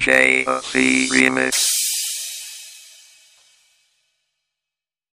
CJC Remix.